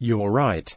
You're right.